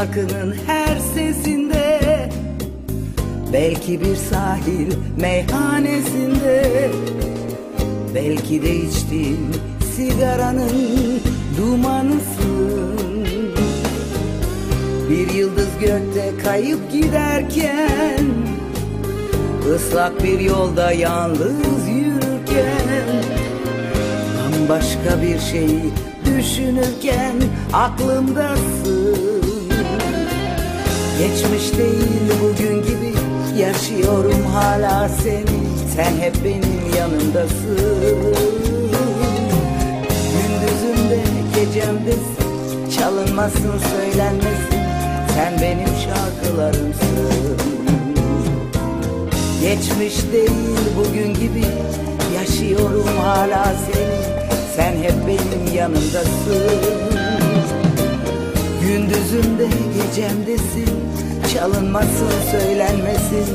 şarkının her sesinde. Belki bir sahil meyhanesinde. Belki de içtiğin sigaranın dumanısın. Bir yıldız gökte kayıp giderken ıslak bir yolda yalnız yürürken Bambaşka bir şeyi düşünürken aklımdasın Geçmiş değil bugün gibi. Yaşıyorum hala seni. Sen hep benim yanımdasın. Gündüzümde gecemdesin Çalınmasın söylenmesin. Sen benim şarkılarımsın. Geçmiş değil bugün gibi. Yaşıyorum hala seni. Sen hep benim yanımdasın Gündüzümde gecemdesin Çalınmasın söylenmesin.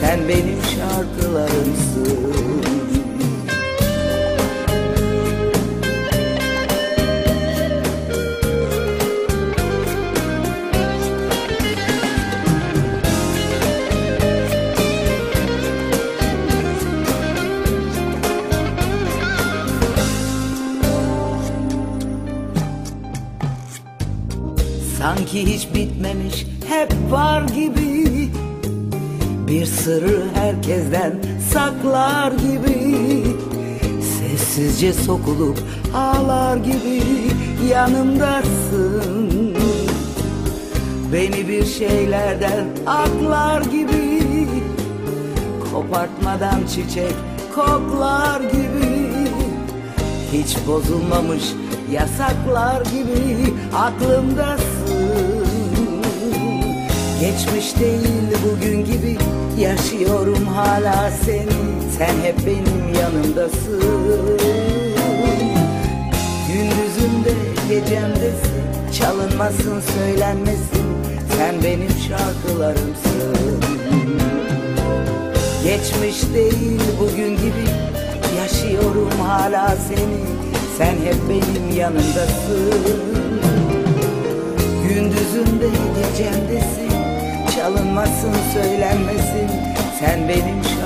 Sen benim şarkılarımsın Sanki hiç bitmemiş hep var gibi. Bir sırrı herkesten saklar gibi. Sessizce sokulup ağlar gibi yanımdasın. Beni bir şeylerden aklar gibi. Kopartmadan çiçek koklar gibi. Hiç bozulmamış yasaklar gibi aklımdasın Geçmiş değil bugün gibi. Yaşıyorum hala seni Sen hep benim yanımdasın. Gündüzümde gecemdesin. Çalınmasın söylenmesin. Sen benim şarkılarımsın. Geçmiş değil bugün gibi. Yaşıyorum hala seni. Sen hep benim yanımdasın. Gündüzümde gecemdesin Çalınmasın söylenmesin. Sen benim şarkılarımsın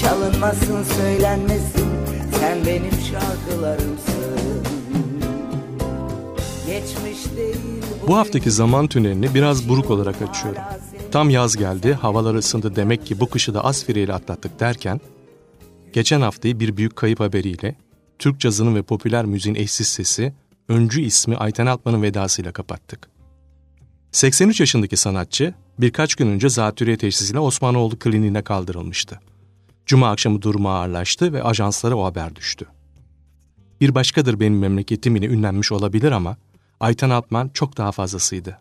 Çalınmasın söylenmesin Sen benim şarkılarımsın Geçmiş değil Bu haftaki zaman tünelini biraz buruk olarak açıyorum. Tam yaz geldi, havalar ısındı demek ki bu kışı da asfiriyle atlattık derken, geçen haftayı bir büyük kayıp haberiyle, Türk cazının ve popüler müziğin eşsiz sesi, öncü ismi Ayten Altman'ın vedasıyla kapattık. 83 yaşındaki sanatçı birkaç gün önce zatürre teşhisiyle Osmanoğlu kliniğine kaldırılmıştı. Cuma akşamı durumu ağırlaştı ve ajanslara o haber düştü. Bir başkadır benim memleketim yine ünlenmiş olabilir ama Ayten Altman çok daha fazlasıydı.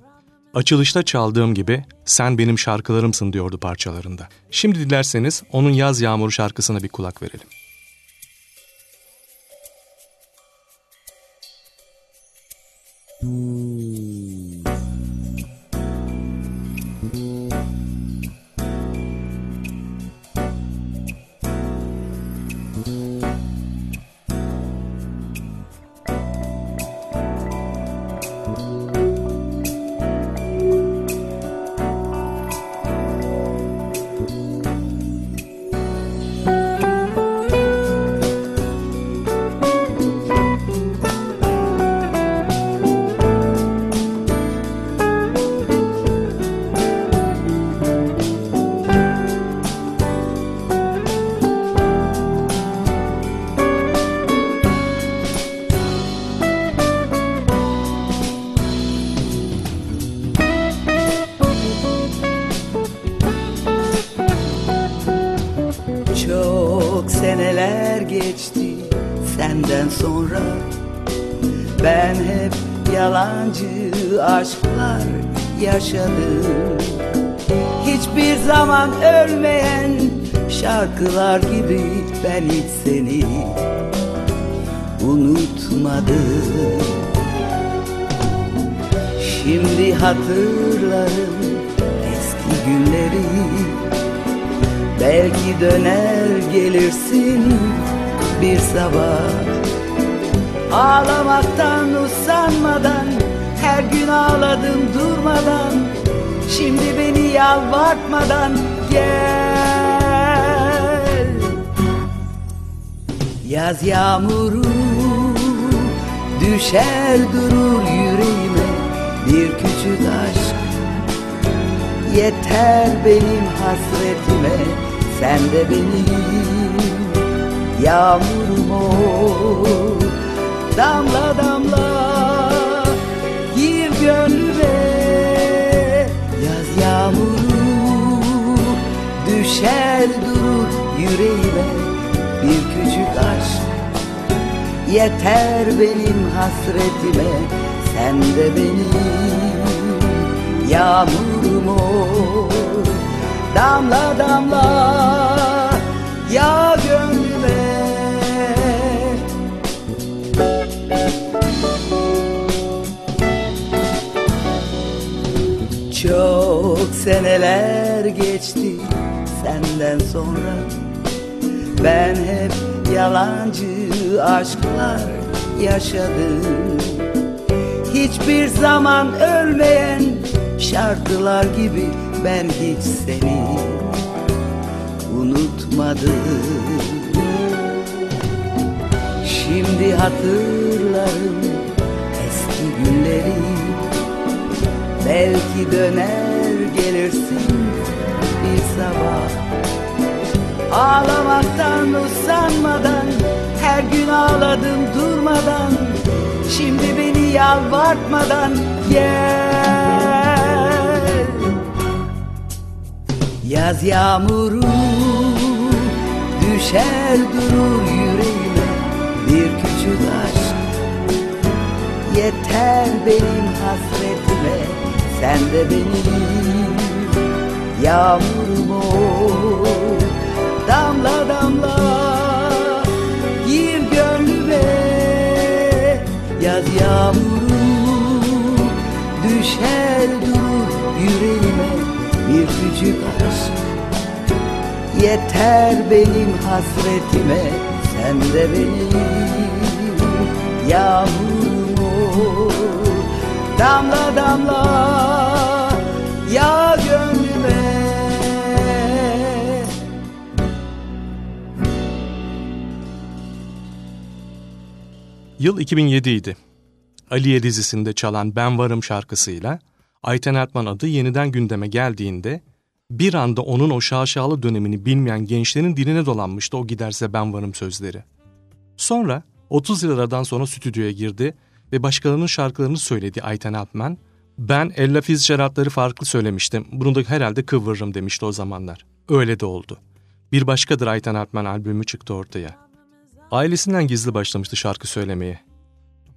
Açılışta çaldığım gibi sen benim şarkılarımsın diyordu parçalarında. Şimdi dilerseniz onun Yaz Yağmuru şarkısına bir kulak verelim. Çok yaşadım. Hiçbir zaman ölmeyen şarkılar gibi ben hiç seni unutmadım. Şimdi hatırlarım eski günleri. Belki döner gelirsin bir sabah. Ağlamaktan usanmadan Her gün ağladım durmadan. Şimdi beni yalvartmadan gel. Yaz yağmuru düşer durur yüreğime Bir küçük aşk. Yeter benim hasretime Sen de benim yağmurum ol. Damla damla yeter benim hasretime Sen de benim. Yağmurum ol Damla damla yağ gönlüme Çok seneler geçti senden sonra. Ben hep yalancı aşklar yaşadım Hiçbir zaman ölmeyen şarkılar gibi ben hiç seni unutmadım. Şimdi hatırlarım eski günleri. Belki döner gelirsin bir sabah. Ağlamaktan usanmadan Her gün ağladım durmadan Şimdi beni yalvartmadan gel. Yaz yağmuru düşer durur yüreğime Bir küçük aşk. Yeter benim hasretime Sen de benim yağmurum yağmuru düşer durur yüreğime Bir küçük aşk. Yeter benim hasretime Sen de benim yağmurum ol Damla damla yağ gönlüme. Yıl 2007 idi. Aliye dizisinde çalan Ben Varım şarkısıyla Ayten Ertman adı yeniden gündeme geldiğinde bir anda onun o şaşalı dönemini bilmeyen gençlerin diline dolanmıştı o giderse ben varım sözleri. Sonra 30 yıllardan sonra stüdyoya girdi ve başkalarının şarkılarını söyledi Ayten Altman. Ben Ella Fitzgerald'ları farklı söylemiştim. Bunu da herhalde kıvırırım demişti o zamanlar. Öyle de oldu. Bir başkadır Ayten Alpman albümü çıktı ortaya. Ailesinden gizli başlamıştı şarkı söylemeye.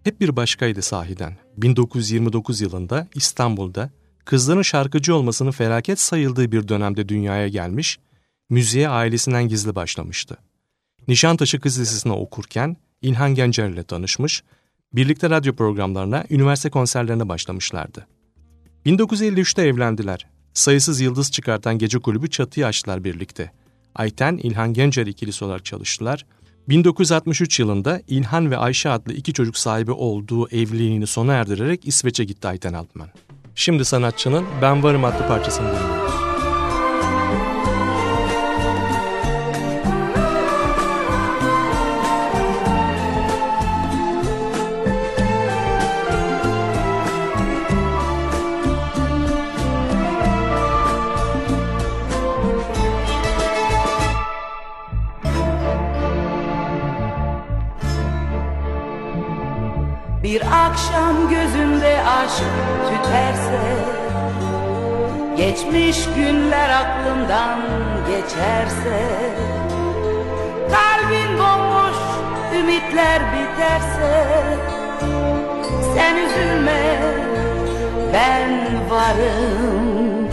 Hep bir başkaydı sahiden. 1929 yılında İstanbul'da kızların şarkıcı olmasının felaket sayıldığı bir dönemde dünyaya gelmiş, müziğe ailesinden gizli başlamıştı. Nişantaşı Kız Lisesi'ne okurken İlhan Gencer ile tanışmış, birlikte radyo programlarına, üniversite konserlerine başlamışlardı. 1953'te evlendiler. Sayısız yıldız çıkartan gece kulübü çatıyı açtılar birlikte. Ayten, İlhan Gencer ikilisi olarak çalıştılar. 1963 yılında İlhan ve Ayşe adlı iki çocuk sahibi olduğu evliliğini sona erdirerek İsveç'e gitti Ayten Altman. Şimdi sanatçının Ben Varım adlı parçasını dinliyoruz. Bir akşam gözünde aşk tüterse Geçmiş günler aklımdan geçerse Kalbin bomboş ümitler biterse Sen üzülme ben varım.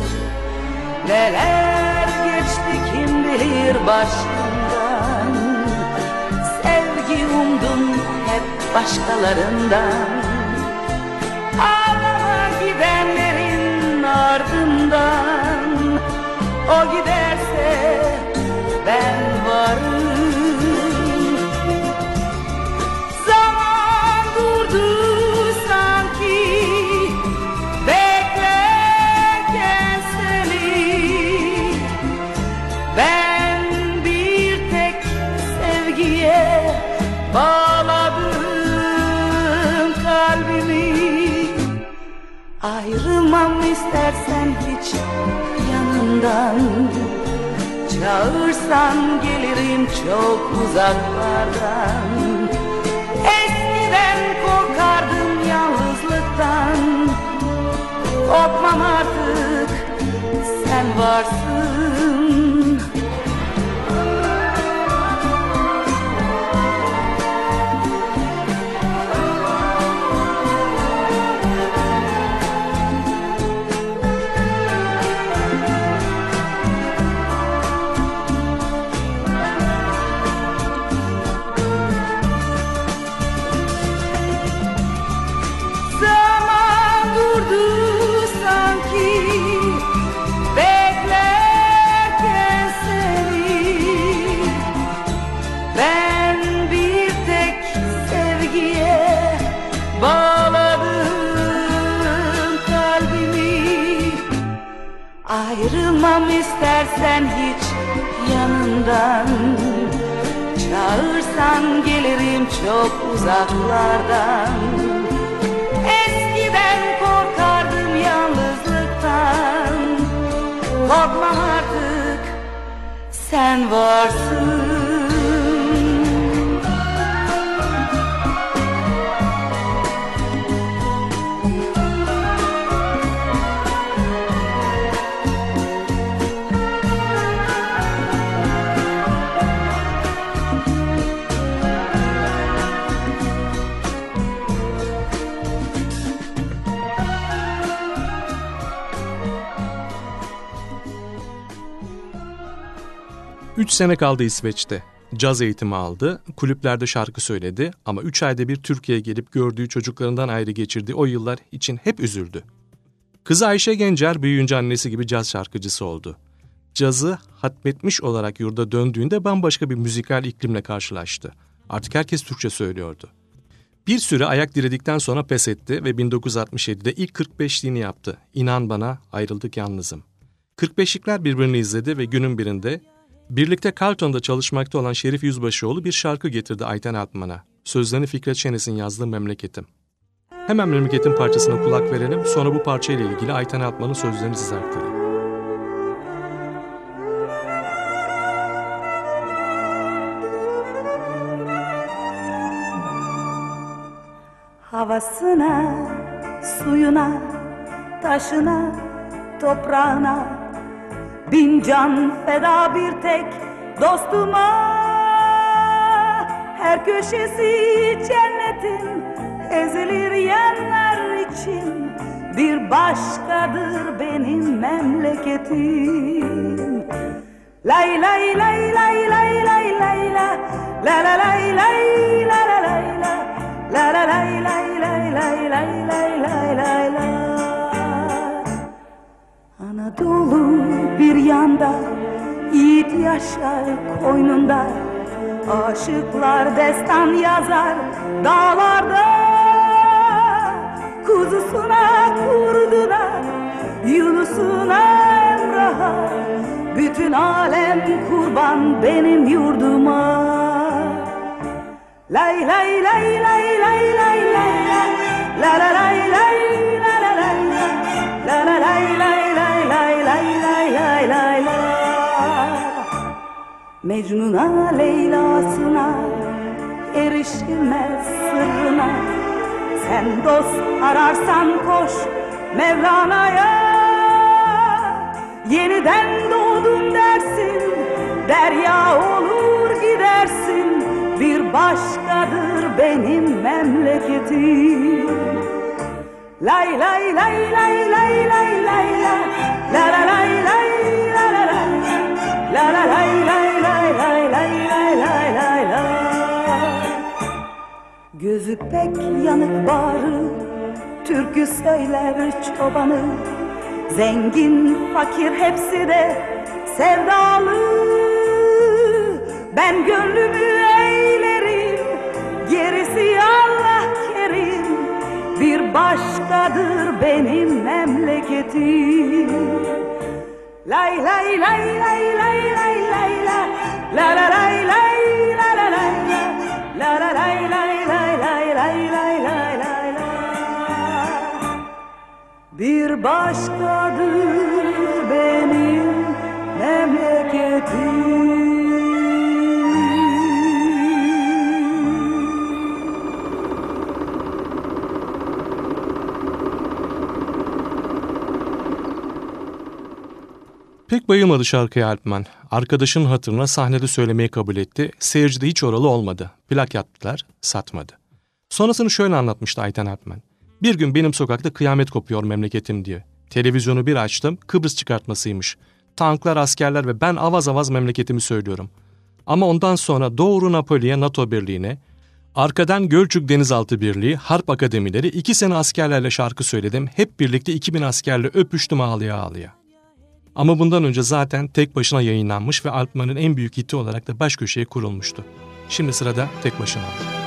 Neler geçti kim bilir başından Sevgi umdum başkalarından. Ağlama gidenlerin ardından. O giderse istersen hiç yanından Çağırsan gelirim çok uzaklardan. Eskiden korkardım yalnızlıktan. Korkmam artık sen varsın yanından Çağırsan gelirim çok uzaklardan. Eskiden korkardım yalnızlıktan. Korkmam artık sen varsın sene kaldı İsveç'te. Caz eğitimi aldı, kulüplerde şarkı söyledi ama üç ayda bir Türkiye'ye gelip gördüğü çocuklarından ayrı geçirdiği o yıllar için hep üzüldü. Kızı Ayşe Gencer büyüyünce annesi gibi caz şarkıcısı oldu. Cazı hatmetmiş olarak yurda döndüğünde bambaşka bir müzikal iklimle karşılaştı. Artık herkes Türkçe söylüyordu. Bir süre ayak diredikten sonra pes etti ve 1967'de ilk 45'liğini yaptı. İnan bana ayrıldık yalnızım. 45'likler birbirini izledi ve günün birinde birlikte Carlton'da çalışmakta olan Şerif Yüzbaşıoğlu bir şarkı getirdi Ayten Altman'a. Sözlerini Fikret Şenes'in yazdığı Memleketim. Hemen Memleketin parçasına kulak verelim sonra bu parçayla ilgili Ayten Altman'ın sözlerini size aktarayım. Havasına, suyuna, taşına, toprağına Bin can feda bir tek dostuma Her köşesi cennetin ezilir yerler için Bir başkadır benim memleketim Lay lay lay lay lay lay lay la La la lay lay la la lay la La la lay lay lay lay lay lay lay lay la Anadolu bir yanda Yiğit yaşar koynunda Aşıklar destan yazar dağlarda Kuzusuna kurduna Yunus'una Emrah'a Bütün alem kurban benim yurduma Lay lay lay lay lay lay lay La la lay lay la la lay La la lay lay Mecnun'a Leyla'sına erişilmez sırrına. Sen dost ararsan koş Mevlana'ya. Yeniden doğdum dersin Derya olur gidersin. Bir başkadır benim memleketim. Lay lay lay lay lay lay lay la La la lay lay la la lay. La la lay Gözü pek yanık bağrı Türkü söyler çobanı. Zengin fakir hepsi de sevdalı. Ben gönlümü eylerim Gerisi Allah kerim. Bir başkadır benim memleketim. Lay lay lay lay lay lay lay la La la lay lay Bir başkadır benim memleketim Pek bayılmadı şarkıya Alpman. Arkadaşın hatırına sahnede söylemeyi kabul etti. Seyircide hiç oralı olmadı. Plak yaptılar, satmadı. Sonrasını şöyle anlatmıştı Ayten Alpman. Bir gün benim sokakta kıyamet kopuyor memleketim diye. Televizyonu bir açtım, Kıbrıs çıkartmasıymış. Tanklar, askerler ve ben avaz avaz memleketimi söylüyorum. Ama ondan sonra doğru Napoli'ye, NATO birliğine, arkadan Gölcük Denizaltı Birliği, Harp Akademileri, iki sene askerlerle şarkı söyledim. Hep birlikte 2000 askerle öpüştüm ağlıya ağlıya. Ama bundan önce zaten tek başına yayınlanmış ve Alpman'ın en büyük hiti olarak da baş köşeye kurulmuştu. Şimdi sırada tek başına. Uzun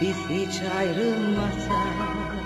Biz hiç ayrılmasak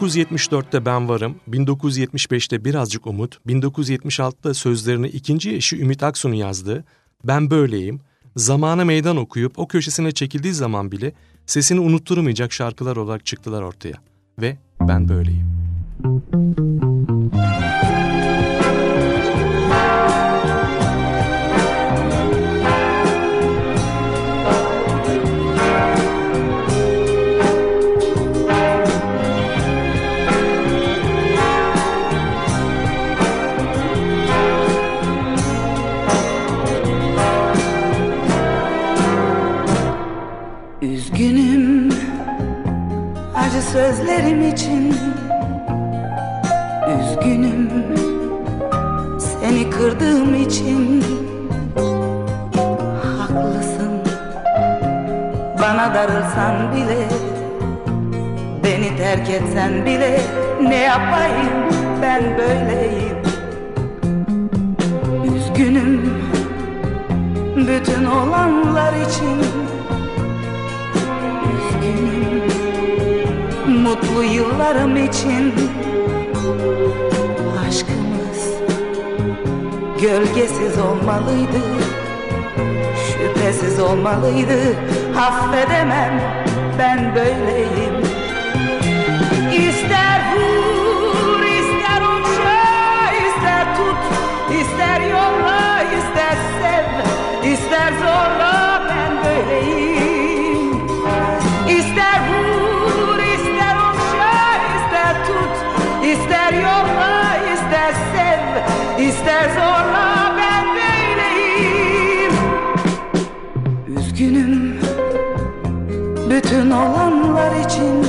...1974'te Ben Varım, 1975'te Birazcık Umut, 1976'da sözlerini ikinci eşi Ümit Aksu'nun yazdığı Ben Böyleyim, zamana meydan okuyup o köşesine çekildiği zaman bile sesini unutturmayacak şarkılar olarak çıktılar ortaya. Ve Ben Böyleyim. Sözlerim için Üzgünüm. Seni kırdığım için Haklısın. Bana darılsan bile Beni terk etsen bile ne yapayım ben böyleyim? Üzgünüm bütün olanlar için mutlu yıllarım için. Aşkımız gölgesiz olmalıydı Şüphesiz olmalıydı. Affedemem ben böyleyim. İster vur ister okşa ister tut ister yolla ister sev ister zorla ben böyleyim zorla ben böyleyim. Üzgünüm bütün olanlar için.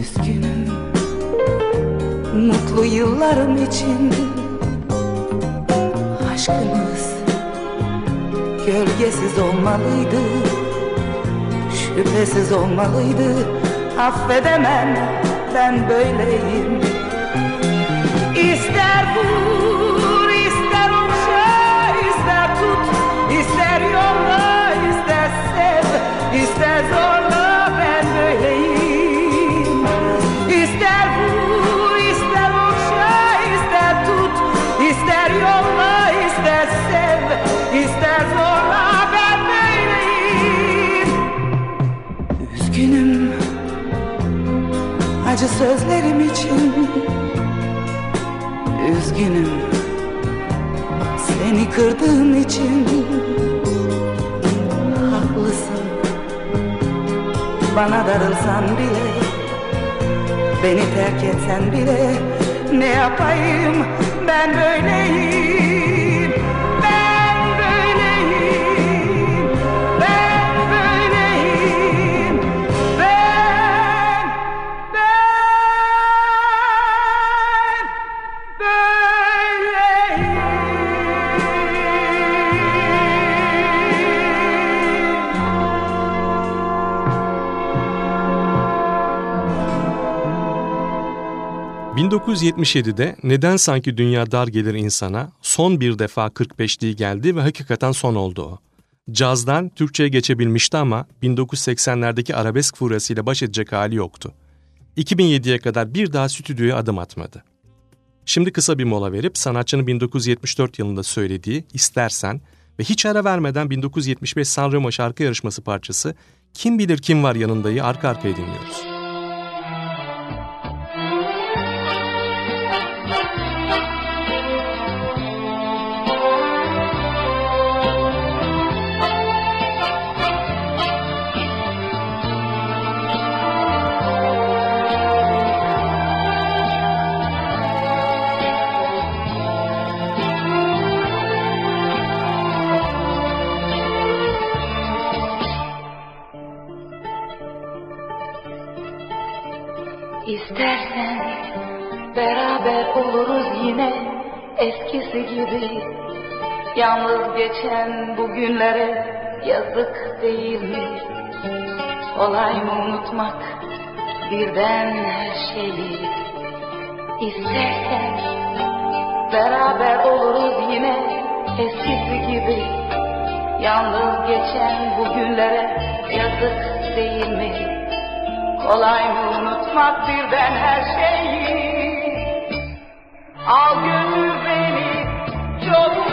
Üzgünüm mutlu yıllarım için. Aşkımız gölgesiz olmalıydı. Şüphesiz olmalıydı. Affedemem ben böyleyim vur ister ister tut ister yolla ister sev ister zorla ben böyleyim. İster vur ister okşa ister tut ister yolla ister sev ister zorla ben böyleyim. Üzgünüm acı sözlerim için Üzgünüm seni kırdığım için Haklısın. Bana darılsan bile Beni terk etsen bile ne yapayım Ben böyleyim 1977'de Neden Sanki Dünya Dar Gelir insana son bir defa 45'liği geldi ve hakikaten son oldu o. Cazdan Türkçe'ye geçebilmişti ama 1980'lerdeki arabesk furyasıyla baş edecek hali yoktu. 2007'ye kadar bir daha stüdyoya adım atmadı. Şimdi kısa bir mola verip sanatçının 1974 yılında söylediği İstersen ve hiç ara vermeden 1975 Sanremo şarkı yarışması parçası Kim Bilir Kim Var Yanında'yı arka arkaya dinliyoruz. Bugünlere yazık değil mi? Kolay mı unutmak birden her şeyi? İstersen beraber oluruz yine eskisi gibi Yalnız geçen bugünlere yazık değil mi? Kolay mı unutmak birden her şeyi Al götür beni çok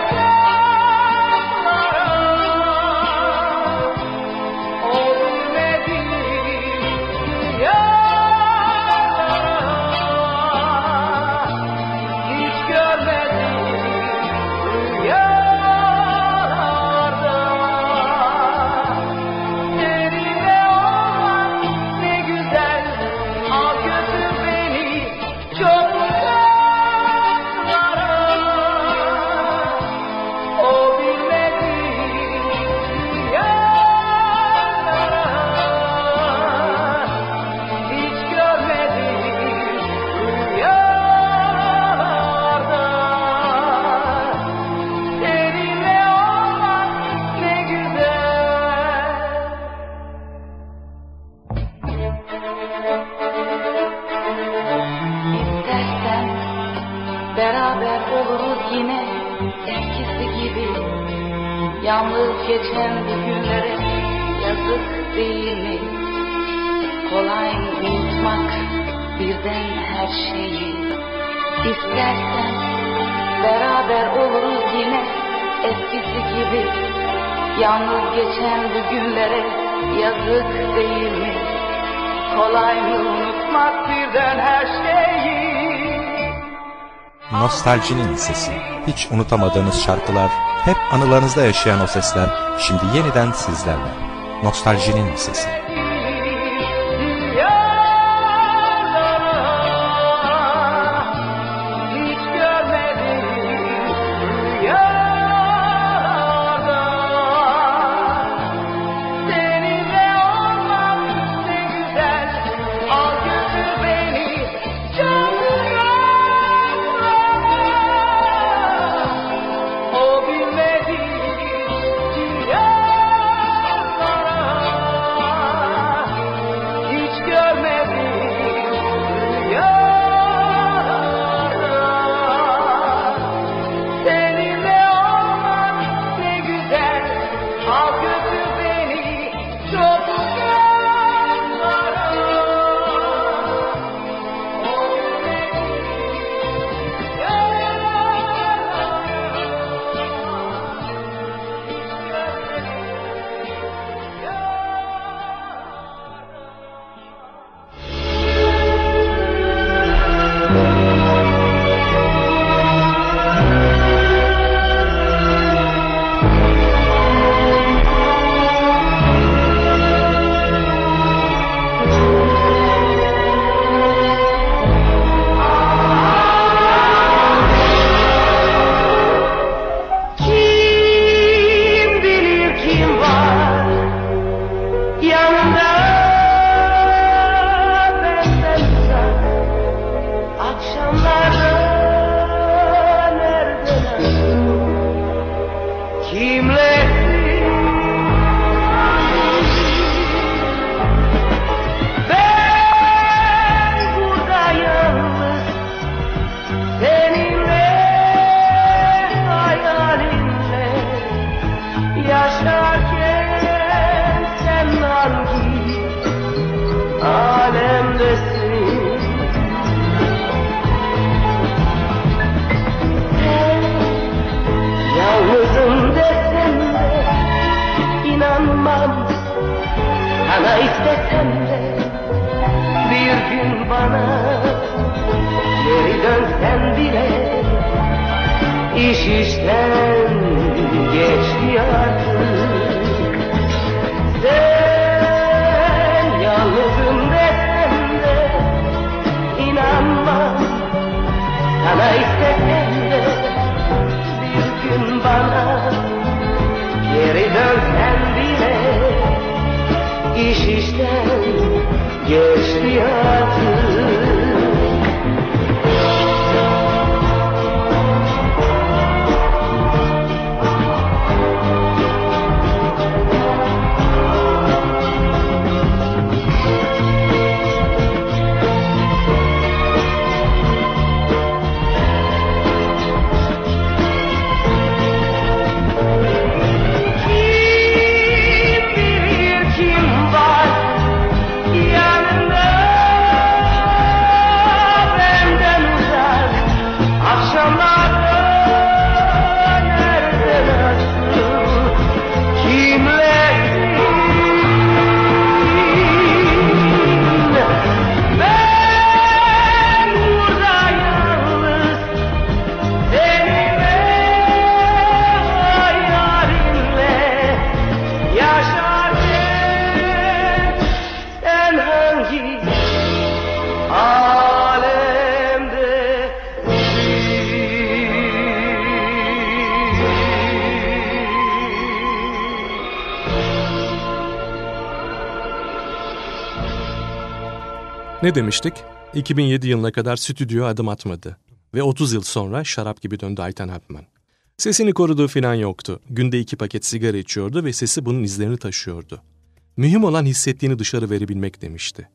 Nostaljinin sesi. Hiç unutamadığınız şarkılar, hep anılarınızda yaşayan o sesler şimdi yeniden sizlerle. Nostaljinin sesi. Geçti artık Ne demiştik? 2007 yılına kadar stüdyoya adım atmadı. Ve 30 yıl sonra şarap gibi döndü Ayten Hapman. Sesini koruduğu filan yoktu. Günde iki paket sigara içiyordu ve sesi bunun izlerini taşıyordu. Mühim olan hissettiğini dışarı verebilmek demişti.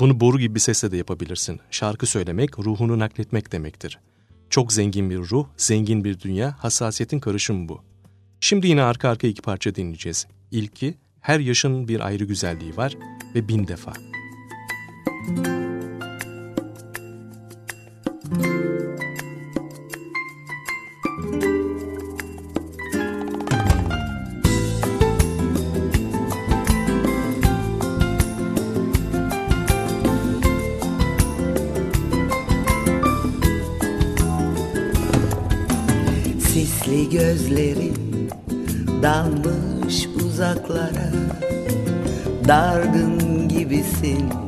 Bunu boru gibi bir sesle de yapabilirsin. Şarkı söylemek, ruhunu nakletmek demektir. Çok zengin bir ruh, zengin bir dünya, hassasiyetin karışımı bu. Şimdi yine arka arka iki parça dinleyeceğiz. İlki, her yaşın bir ayrı güzelliği var ve bin defa. Sisli gözlerin dalmış uzaklara Dargın gibisin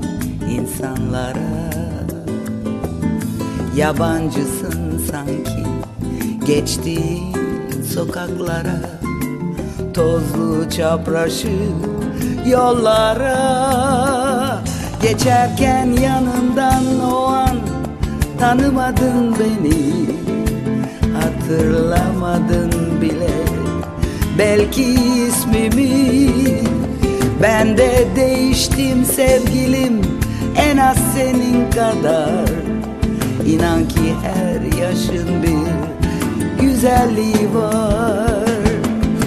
insanlara. Yabancısın sanki geçtiğin sokaklara. Tozlu çapraşık yollara. Geçerken yanından o an tanımadın beni. Hatırlamadın bile belki ismimi. Ben de değiştim sevgilim en az senin kadar. İnan ki her yaşın bir güzelliği var.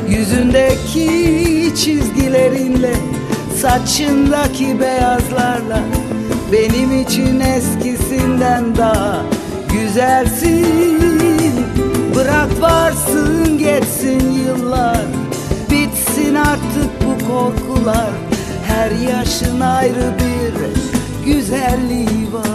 Yüzündeki çizgilerinle saçındaki beyazlarla Benim için eskisinden daha güzelsin. Bırak varsın geçsin yıllar Bitsin artık bu korkular. Her yaşın ayrı bir güzelliği var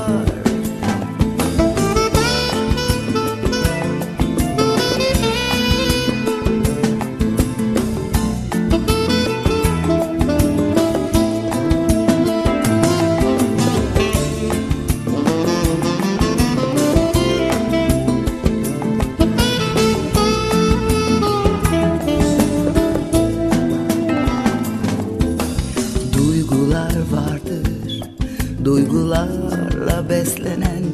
Duygularla beslenen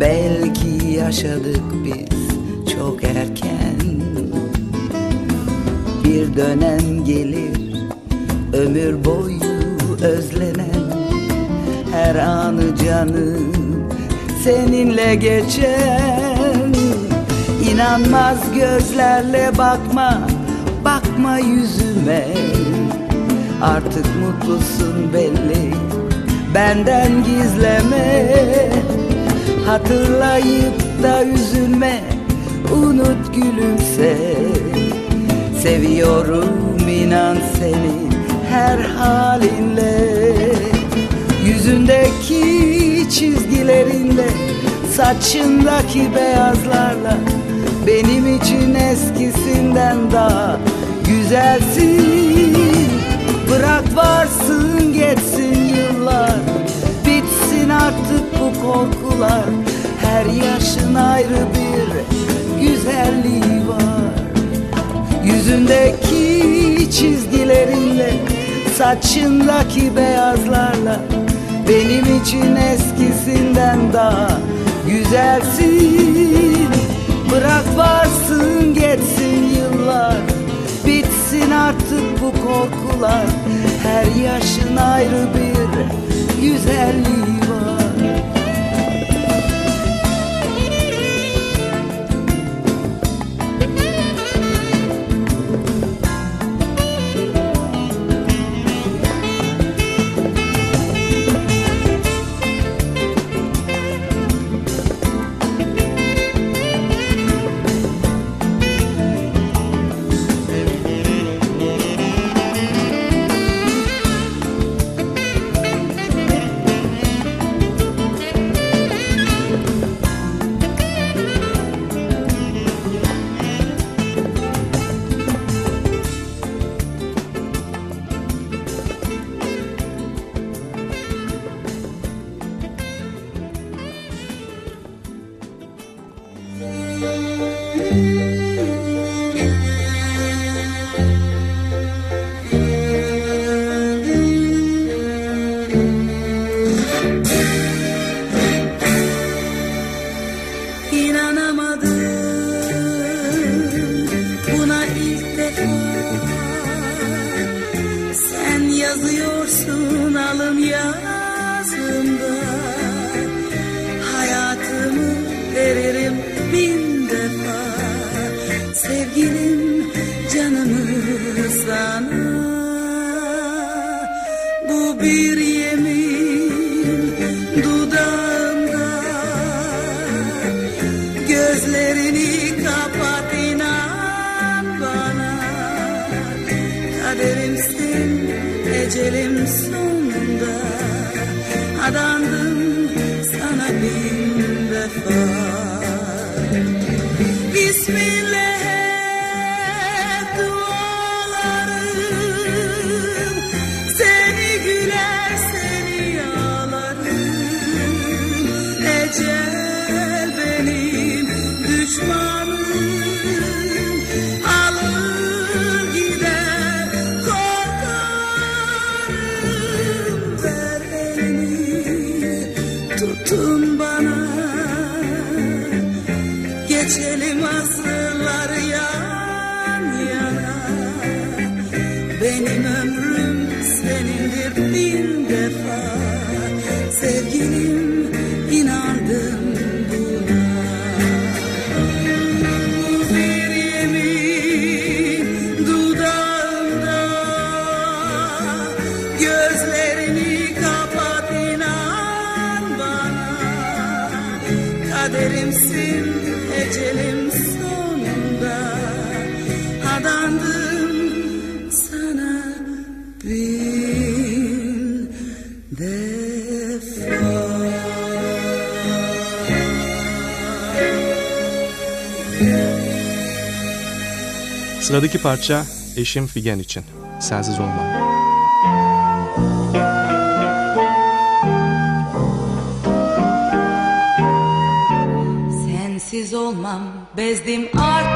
Belki yaşadık biz çok erken. Bir dönem gelir Ömür boyu özlenen Her anı canım Seninle geçen. İnanmaz gözlerle bakma Bakma yüzüme. Artık mutlusun belli Benden gizleme Hatırlayıp da üzülme. Unut gülümse Seviyorum inan seni her halinle. Yüzündeki çizgilerinle Saçındaki beyazlarla. Benim için eskisinden daha güzelsin. Bırak varsın korkular. Her yaşın ayrı bir güzelliği var. Yüzündeki çizgilerinle Saçındaki beyazlarla Benim için eskisinden daha güzelsin. Bırak varsın geçsin yıllar Bitsin artık bu korkular. Her yaşın ayrı bir güzelliği var Tumba. Sıradaki parça eşim Figen için. Sensiz olmam. Sensiz olmam bezdim artık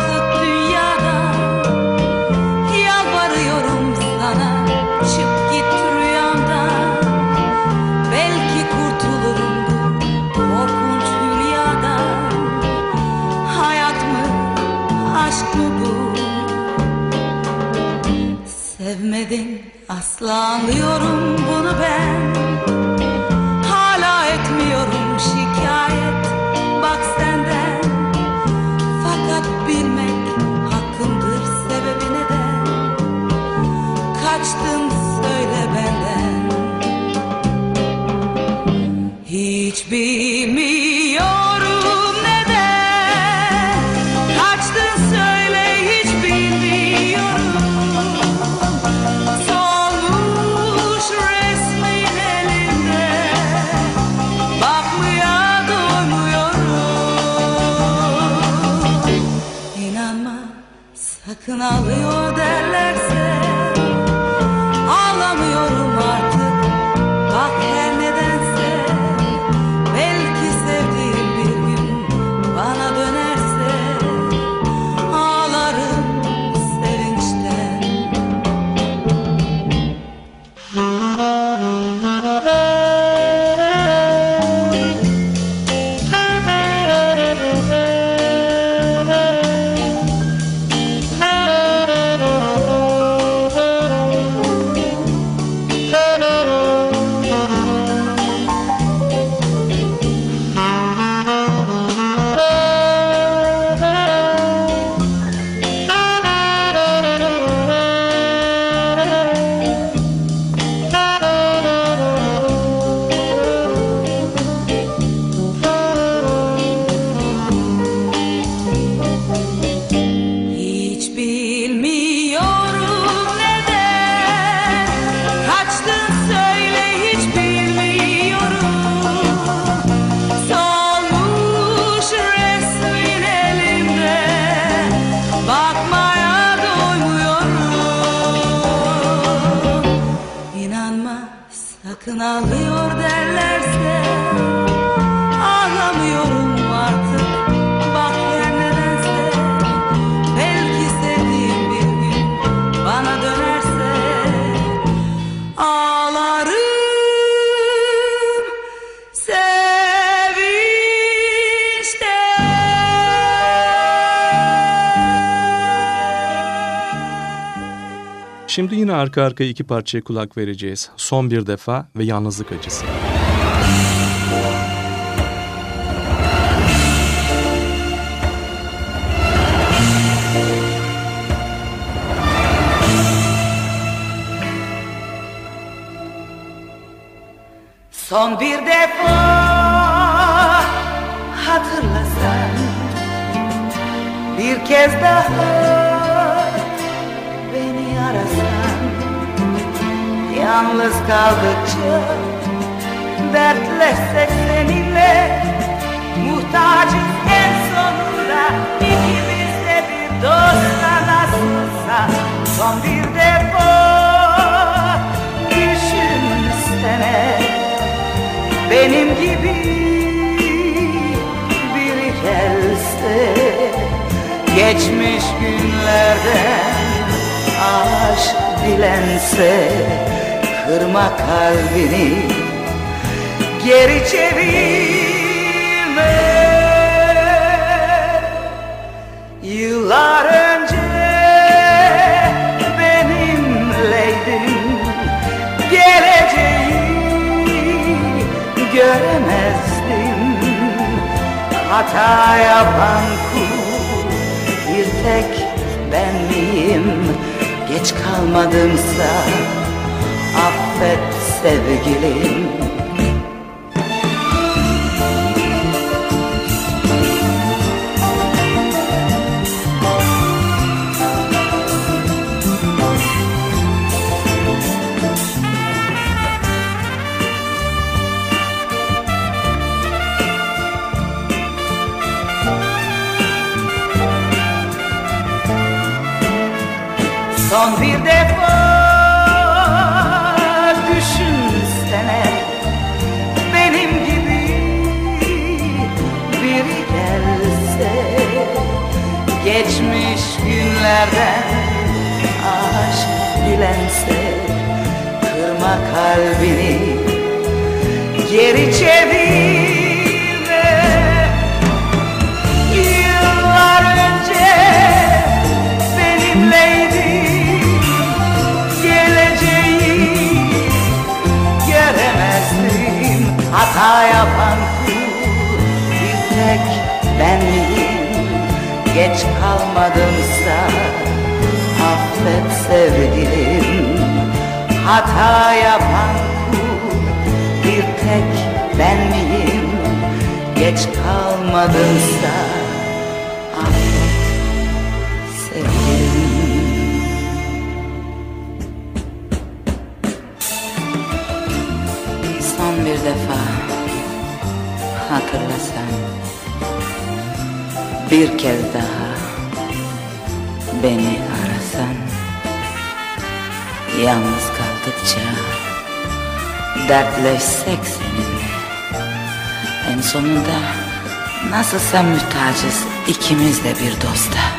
Şimdi yine arka arkaya iki parçaya kulak vereceğiz. Son bir defa ve yalnızlık acısı. Son bir defa hatırlasan Bir kez daha Yalnız kaldıkça dertleşsek seninle Muhtacız en sonunda. İkimiz de bir dosta nasılsa Son bir defa düşünsene benim gibi biri gelse Geçmiş günlerden aşk dilense Kırma kalbini geri çevirme. Yıllar önce benimleydin Geleceği göremezdim Hata yapan kul bir tek ben miyim? Geç kalmadımsa affet sevgilim. Son bir defa günlerden aşk dilense Kırma kalbini geri çevirme Geç kalmadımsa affet sevgilim Hata yapan bir tek ben miyim? Geç kalmadımsa Bir kez daha beni arasan Yalnız kaldıkça Dertleşsek seninle. En sonunda Nasılsa mühtacız ikimiz de bir dosta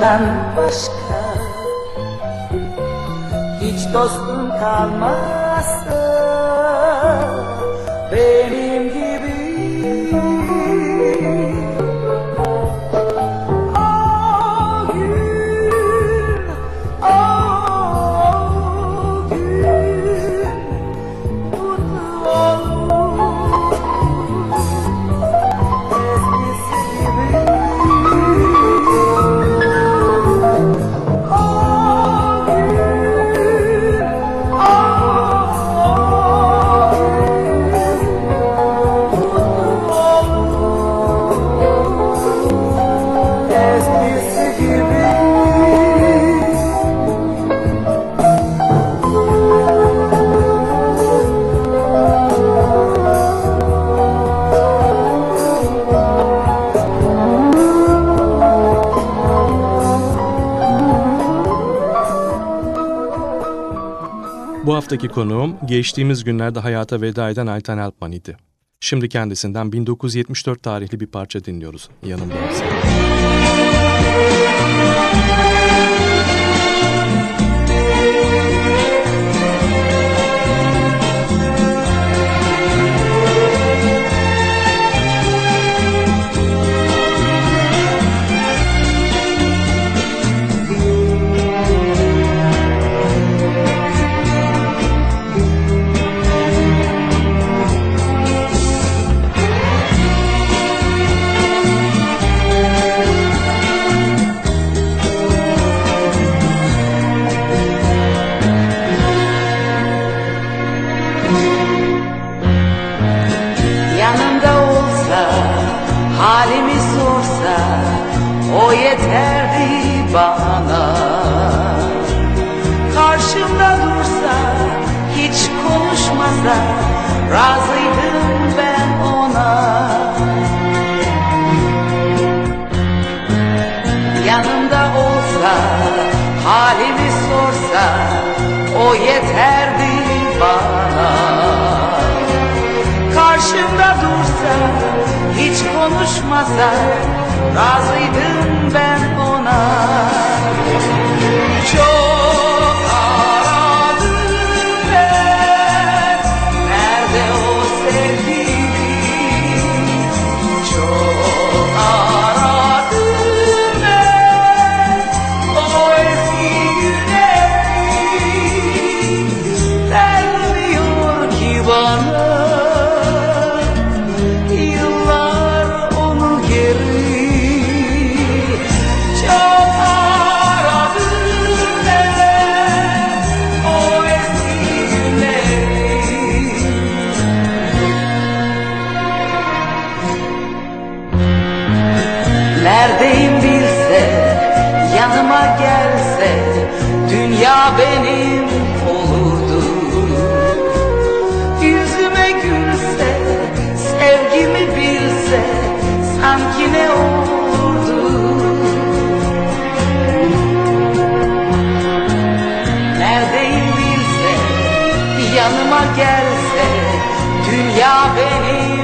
Gözyaşından başka Hiç dostum kalmazsa haftaki konuğum geçtiğimiz günlerde hayata veda eden Ayten Alpman idi. Şimdi kendisinden 1974 tarihli bir parça dinliyoruz. Yanımda olsun. Sevgimi bilse Sanki ne olurdu Neredeyim bilse, yanıma gelse Dünya benim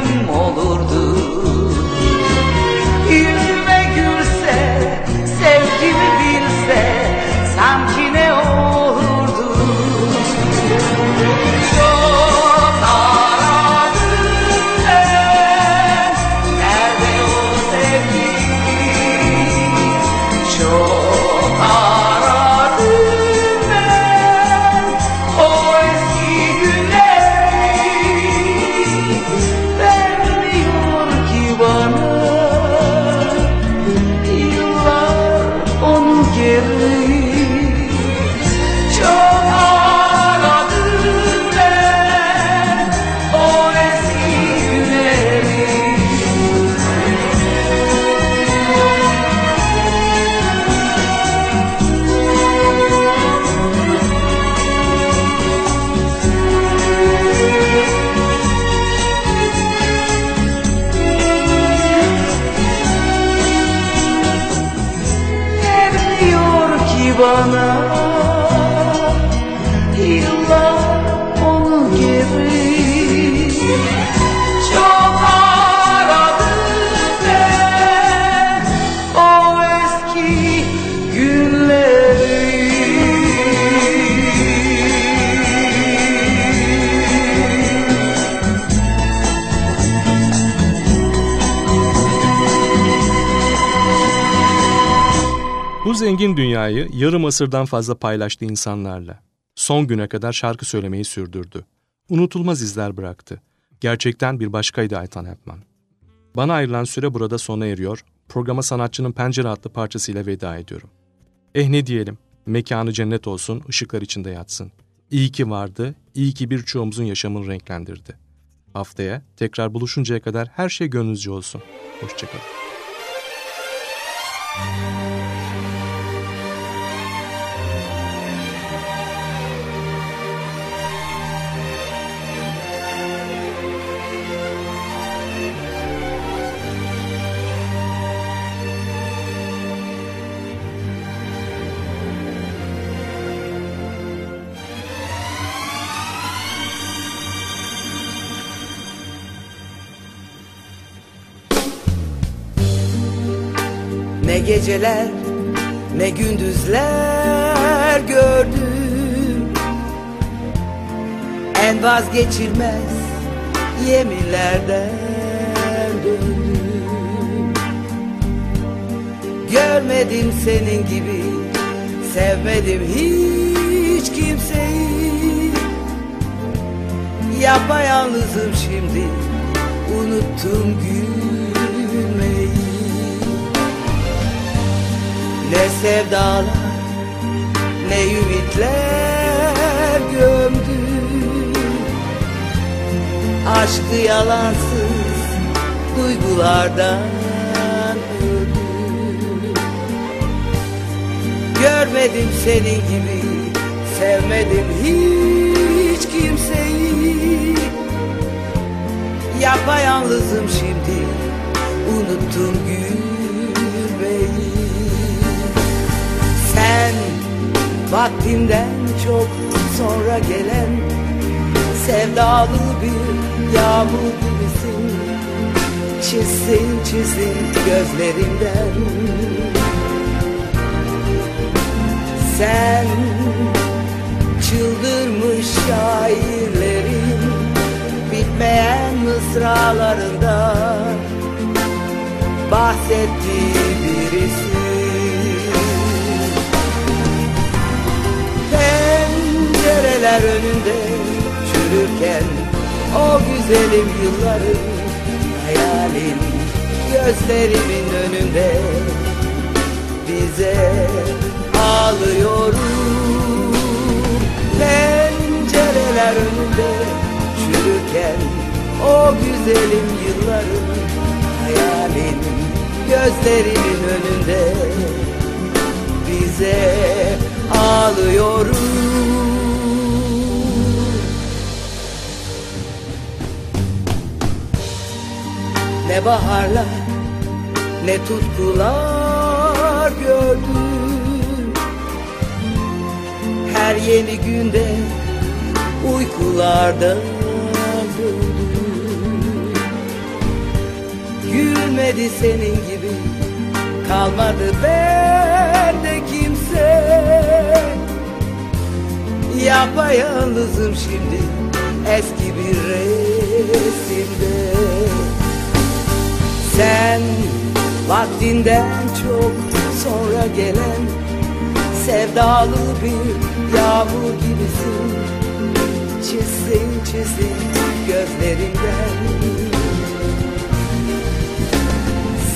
Bu zengin dünyayı yarım asırdan fazla paylaştı insanlarla. Son güne kadar şarkı söylemeyi sürdürdü. Unutulmaz izler bıraktı. Gerçekten bir başkaydı Aytan Hepman. Bana ayrılan süre burada sona eriyor. Programa sanatçının Pencere adlı parçasıyla veda ediyorum. Eh ne diyelim, mekanı cennet olsun, ışıklar içinde yatsın. İyi ki vardı, iyi ki birçoğumuzun yaşamını renklendirdi. Haftaya tekrar buluşuncaya kadar her şey gönlünüzce olsun. Hoşçakalın. Geceler ne gündüzler gördüm. En vazgeçilmez yeminlerden döndüm. Görmedim senin gibi sevmedim hiç kimseyi. Yapayalnızım şimdi unuttum gülmeyi Ne sevdalar ne ümitler gömdüm Aşkı yalansız duygulardan öldüm Görmedim senin gibi sevmedim hiç kimseyi. Yapayalnızım şimdi unuttum gülmeyi Sen vaktinden çok sonra gelen Sevdalı bir yağmur gibisin. Çizsin çizsin gözlerimden. Sen çıldırmış şairlerin Bitmeyen mısralarında Bahsettiği birisi Pencereler önünde çürürken O güzelim yılların hayalin Gözlerimin önünde bize ağlıyorum Pencereler önünde çürürken O güzelim yılların hayalin Gözlerimin önünde bize ağlıyorum Ne baharlar ne tutkular gördüm. Her yeni günde uykularda döndüm Gülmedi senin gibi kalmadı bende kimse. Yapayalnızım şimdi eski bir resimde Sen vaktinden çok sonra gelen Sevdalı bir yağmur gibisin. Çizsin çizsin gözlerinden.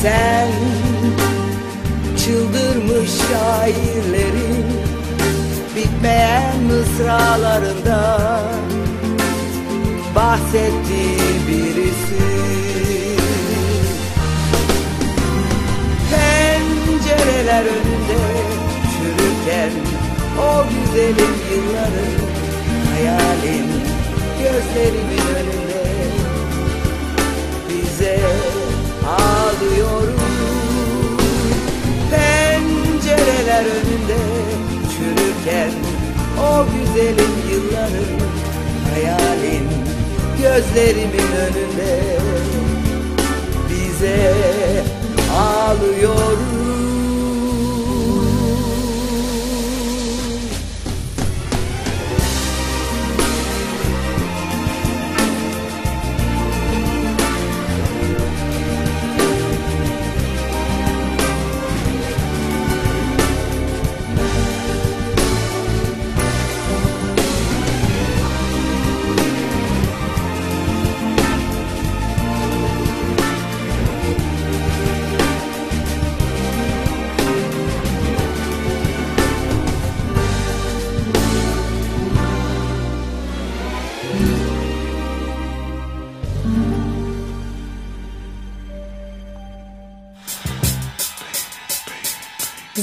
Sen çıldırmış şairlerin Bitmeyen mısralarında Bahsettiği birisi Pencereler önünde çürürken O güzelim yılların hayalin Gözlerimin önünde. Bize ağlıyorum Pencereler önünde çürürken o güzelim yılların hayalin gözlerimin önünde. Bize ağlıyorum